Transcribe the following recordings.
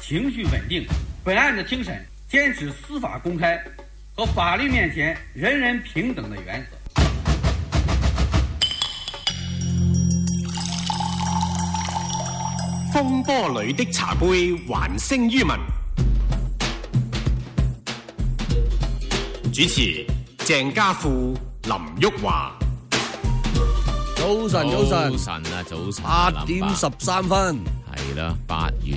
情绪稳定。本案的庭审坚持司法公开和法律面前人人平等的原则。风波里的茶杯，还声于民。主持：郑家富、林玉华。早晨，早晨啊，早晨。八点十三分。系啦，八月。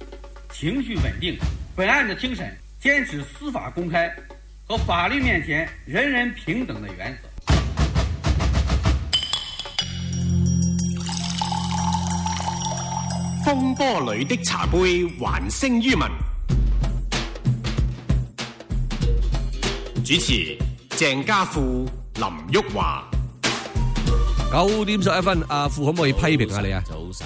情绪稳定。本案的庭审坚持司法公开和法律面前人人平等的原则。风波里的茶杯，还声于民。主持：郑家富、林旭华。九点十一分，阿富可唔可以批评下你啊？早晨。